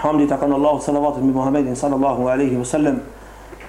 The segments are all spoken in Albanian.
Hamdi i takon Allahut, salavatet mbi Muhamedin Sallallahu alejhi ve sellem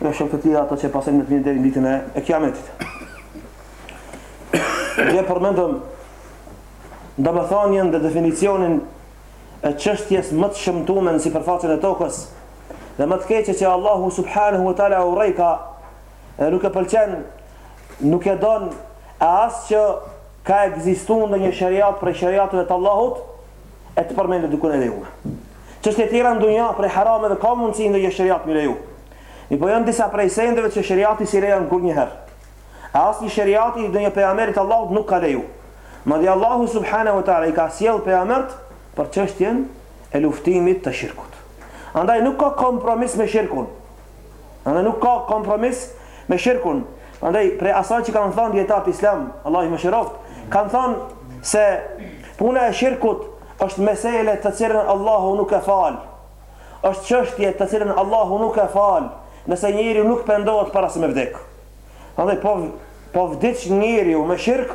dhe shokët e tij dhe ata që e pasojnë me të mirë deri në ditën e Kiametit. Ne përmendëm domethënien dhe definicionin e çështjes më të shëmtuar në sipërfaqe të tokës dhe më të keqe që Allahu subhanahu wa taala e urren ka, nuk e pëlqen nuk e don e as që ka ekzistuar ndonjë sheriat prej sheriateve të Allahut E të përmendë dikun e lejume. Çështje të tjera në dunja prej harameve ka mundësi ndonjë sheriat me i leju. Mirëpo janë disa prej sendeve që sheriati s'i lejon kurrnjëherë. E asnjë sheriat i ndonjë pejgamberit Allahut nuk e ka leju. Madje Allahu subhanahu wa taala i ka sjell pejgamberët për çështjen e luftimit të shirkut. Andaj nuk ka kompromis me shirkun. Prandaj nuk ka kompromis me shirkun. Prandaj prej asaj që kanë thënë dijetarët islam, Allahu i mëshiroftë, kanë thënë se puna e shirkut është mesele të cilën Allahu nuk e fal. Është çështje të cilën Allahu nuk e fal, nëse njeriu nuk pendohet para se me vdek. Prandaj po vdiq njeriu me shirk,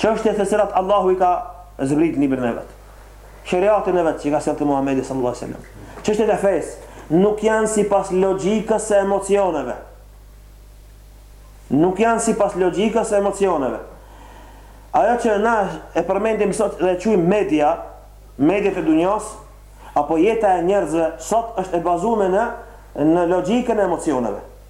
çështjet të cilat Allahu i ka zbrit në librin e vet. Sheriatin e vet që e ka sjellë Muhamedi sallallahu alaihi wasallam. Çështjet e fesë nuk janë sipas logjikës së emocioneve. Nuk janë sipas logjikës së emocioneve. Ajo që na e përmendim sot dhe e quajmë media, mediat e dunjas, apo jeta e njerëzve sot është e bazume në në logjikën e emocioneve.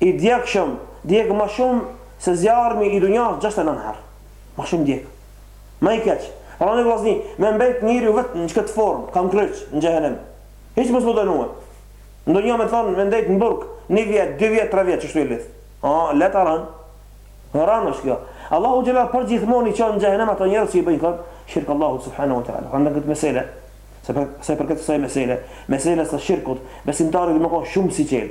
I djegshëm djeg më shumë se zjarmi i dunjas gjashtëdhjetë e nëntë herë më shumë djeg më i keq pranoni vllazni me mbet njeriu vet në këtë formë këmbëkryq në xhehenem hiç mos me u dënue në dunja me t'thon me ndejt në burg një vjet dy vjet tre vjet qështu i lidh a e lehtë a e rën e rën është kjo Allahu xhelal përgjithmon i çon në xhehenem ato njerëz që i bëjn kët shirk Allahut subhanahu wa taala prandaj kët mesele se për sa i përket kësaj mesele meseles së shirkut besimtari duhet me kon shumë sixhel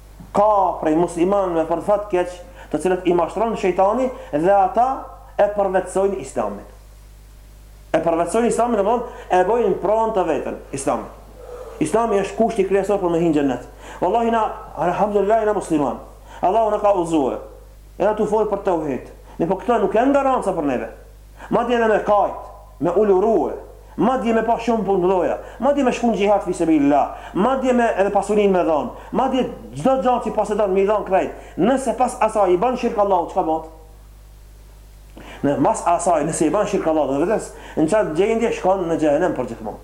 Ka prej muslimanëve për fat të keq të cilët i mashtron shejtani dhe ata e përvetësojnë Islamin. E përvetësojnë Islamin domethënë e bëjnë pronë të vetën Islamin. Islami është kushti kryesor për me hi në xhennet. Wallahi na alhamdulillah na musliman. Allahu na ka udhëzu. E na tu fol për tauhid. Mirpo këto nuk janë garanci për neve. madje edhe me kajt, me u lotue, madje me ba shumë punë të mdhaja, madje me shku në xhihad fi sebilillah, madje edhe pasurinë me dhon, madje çdo gja që posedon me i dhon krejt, nëse pas asaj i bën shirk Allahut çka bëhet? Mas asaj nëse i bën shirk Allahut dhe vdes në çat gjendje shkon në xhehenem përgjithmonë.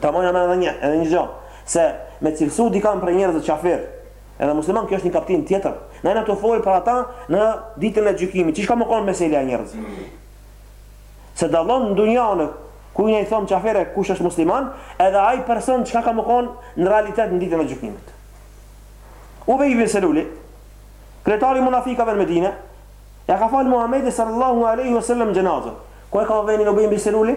Ta kemi në men edhe një, edhe një gjo, se me cilësu dikam prej njerëzve qafir, edhe musliman kjo është një kaptin tjetër. Ne jem tu folë për ata në ditën e gjykimit, çka më konë meselja e njerëzve? Se dalon në dunjane, kujt i thomë qafir e kush është musliman, edhe ai person çka më konë në realitet në ditën e gjykimit. Ubej bin Seluli, kryetari i munafikave në Medine, ja ka falë Muhammedi sallallahu aleyhi wa sallam xhenazën. Ku e ka venin Ubej bin Seluli?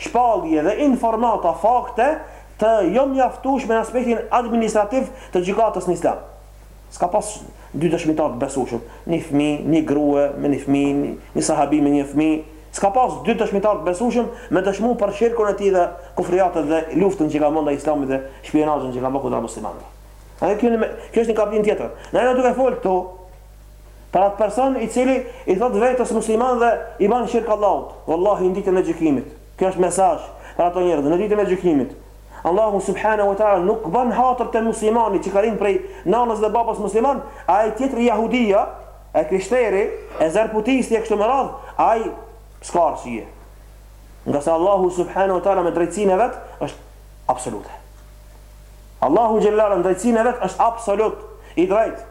shpallje dhe informata, fakte, të jo mjaftueshme në aspektin administrativ të gjykatës në Islam. S'ka pas dy dëshmitarë të besueshëm, një fëmijë, një grua me një fëmijë, një sahabi me një fëmijë, s'ka pas dy dëshmitarë të besueshëm me dëshmu për shirkun e tij dhe kufriatet dhe luftën që ka bë ndaj Islamit dhe shpionazhin që ka bë kundra muslimanëve. Ama kjo është një kapitull tjetër. Ne jemi duke folë këtu Për atë person i cili i thot vetes musliman dhe i bën shirk Allahut, wallahi në ditën e gjykimit. Kjo është mesazh për ato njerëz në ditën e gjykimit. Allahu subhanahu wa taala nuk bën hatër te muslimani që ka lind prej nanës dhe babës musliman, a ai tjetri jahudia, e krishteri, e zarputisti e kështu me radh, ai s'ka arsye. Ngase Allahu subhanahu wa taala me drejtësinë e vet është absolute. Allahu xhele xhelaluhu me drejtësinë e vet është absolut i drejtë.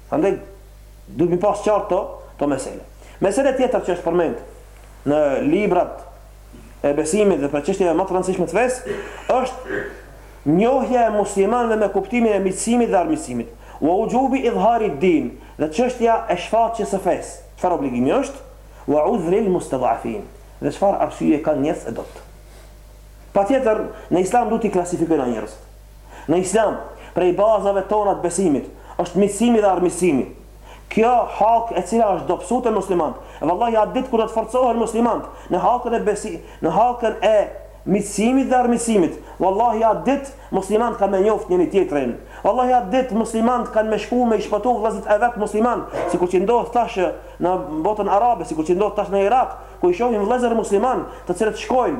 Prandaj duhet mi pas qartë këto këto mesele. Mesele tjetër që është përmend në librat e besimit dhe prej çështjeve më të rëndësishme të fesë është njohja e muslimanëve me kuptimin e miqësimit dhe armiqësimit. Wa wujubi idhari din dhe çështja e shfaqjes së fesë. Çfarë obligimi është? Wa udhril mustad'afin. Dhe çfarë arsyeje kanë njerëzit e dobët? Patjetër, në Islam duhet t'i klasifikojmë njerëzit. Në Islam, prej bazave tona të besimit, është miqësimi dhe armiqësimi. Kjo hallkë e cila është dobësu te muslimantë, e vallahi atë ditë kur do të forcohen muslimantë në hallkën e besi, në hallkën e miqësimit dhe armiqësimit, vallahi atë ditë muslimantë kanë me njoftë njëri tjetrin. Vallahi atë ditë muslimantë kanë me shku me i shpëtu vëllezërit e vet muslimanë, sikur që ndodh tash në botën arabe, sikur që ndodh tash në Irak, ku i shohim vëllezër muslimanë të cilët shkojnë,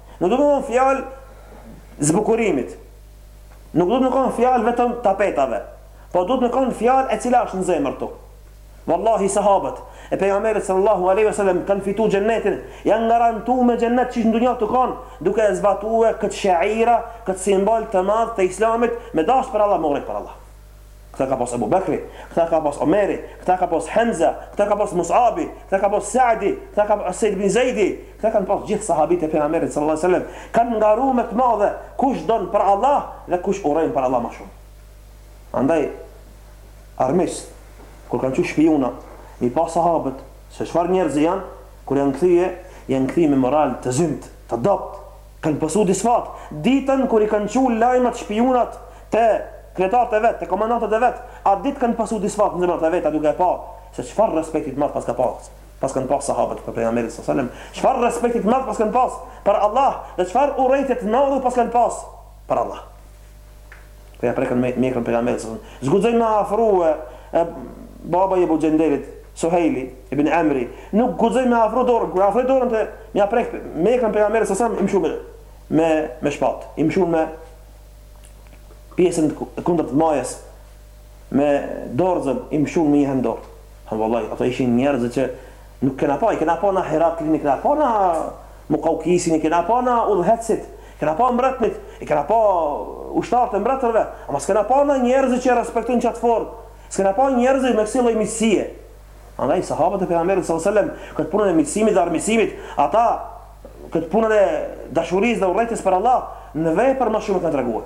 Nuk duhet me kanë fjalë e zbukurimit. Nuk duhet me kanë fjalë vetëm e tapetave, po duhet me kanë fjalë e cila është në zemër këtu. Wallahi sahabët e pejgamberit sallallahu alaihi wasallam kanë fitu xhennetin, janë garantu me xhennet që në dunja tu kanë, duke e zbatu këtë shaira, këtë simbol të madh të Islamit, me dasht për Allah, me urrejt për Allah. Këtë e ka pas Ebu Bekri, këtë e ka pas Omeri, këtë e ka pas Hemza, këtë e ka pas Mus'abi, këtë e ka pas Sa'di, këtë e ka pas Seid bin Zejdi, këtë e kanë pas gjithë sahabët e Pejgamberit sallallahu alejhi ve sellem, kanë garu me të madhe, kush don për Allah dhe kush urren për Allah ma shumë. Andaj armiqt kur kanë çu shpijuna, mi pa sahabët se çfarë njerëzi janë, kur janë kthye, janë kthye me moral të zymtë, të dobët. Kanë pësu disfat, ditën kur i kanë çu lajmet shpiunat te kryetarët e vet, te komandantët e vet, atë ditë kanë pësu disfat në zemrat e veta duke e pa se çfarë respekti të madh paska pa, paskan pas sahabët për Pejgamberin sa selem, çfarë respekti të madh paskan pas për Allah dhe çfarë urrejtje të madhe paskan pas për Allah. Po ja prekën me mjekrën pejgamberit sa. S'guxojnë me afru e babai i Ebu Xhendelit, Suhejli, Ibn Amri, nuk guxojnë me afru dorën, kur afroj dorën të me ja prek mjekrën pejgamberit sa sa i mshun me me shpat, i mshun me pjesën kundër të majës, Me dorëzën i mshun me ia hek dorën. Thanë vallahi, ato ishin njerëzë që nuk kena pa, i kena pa na Heraklin, i kena pa na Mukaukisin, i kena pa na udhëheqësit, i kena pa mbretërit, i kena pa ushtarët e mbretërve, ama s'kena pa na njerëzë që e respektojnë qatë formë, s'kena pa njerëzë me kësi lloj miqësie. Andaj sahabët e Pejgamberit sallallahu alejhi ve sellem këtë punën e miqësimit dhe armiqësimit, ata këtë punën e dashurisë dhe urrejtjes për Allah në vepër më shumë e kanë treguar.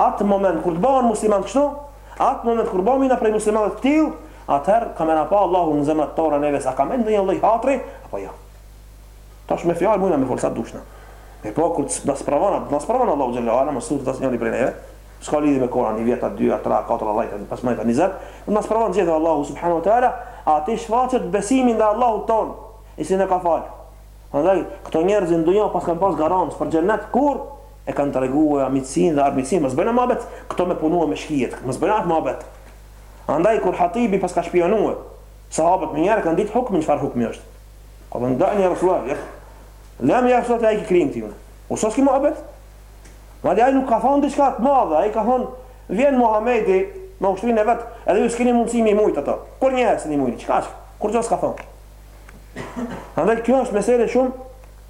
Atë moment kur të bëhen musliman kështu, atë moment kur bëhemi na prej muslimanëve të tillë, atëherë ka me na pa Allahu në zemrat tona neve se a kem ndonjë lloj hatri apo jo. Tash me fjalë mujna me fol sa dushna. Me po kur të na sprovon, të na sprovon Allahu xhel-le ue ala mos sot asnjëri prej neve. S'ka lidhje me Kur'an, i vjeta 2, 3, 4, 10, 15, 20. Të na sprovon gjithë Allahu subhanahu wa taala, atë shfaqet besimi ndaj Allahut ton, i si ne ka fal. Andaj këto njerëz në dunjë paskan pas garancë për xhennet kur E kanë tregue a mikun dhe armikun mos bëjna muhabet këto me punue me shkiet mos bëjna atë muhabet andaj kur hatibi paska shpionue sahabët menjëherë e kanë dit hukmin çfar hukmi është ka thënë dani ja rasullah ja lem ja rasullah ia hjek kryet ti unë u sos ky muhabet madje ai nuk ka thënë diçka të madhe ai ka thënë vjen Muhamedi me ushtrinë e vet edhe ju s'keni mundësi me i mujt ato kur njëherë s'e mujni çka është kurgjo s'ka thënë andaj kjo është mesele shumë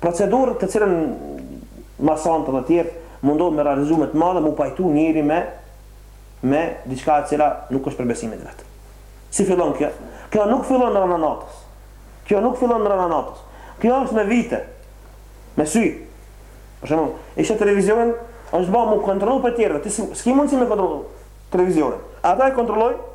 Procedurë të cilën masonët dhe tjerë mundohen me realizu me të madhe mu pajtu njeri me me diçka e cila nuk është për besimin e vet. Si fillon kjo? Kjo nuk fillon mrena natës. Kjo nuk fillon mrena natës. Kjo është me vite. Me sy. Për shembull, ishte televizioni është bërë mu kontrollu prej tjerëve. Ti s'ke mundësi me kontrollu televizionin. Ata e kontrollojnë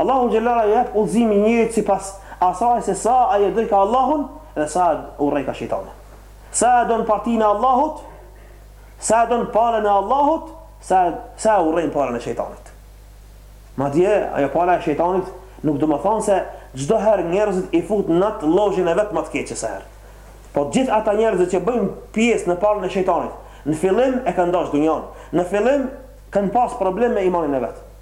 Allahu xhelala i jep udhëzimin njerit sipas asaj se sa ai e dojka Allahun dhe sa e urrejka shejtanin. Sa e don partinë e Allahut, sa e don palën e Allahut, sa sa e urrejn palën e shejtanit. Madje ajo pala e shejtanit nuk domethënë se çdo herë njerëzit i fut në atë llojin e vet më të keq se herë. Po gjithë ata njerëzit që bëjnë pjesë në palën e shejtanit, në fillim e kanë dashur dunjan, në fillim kanë pas problem me imanin e vet.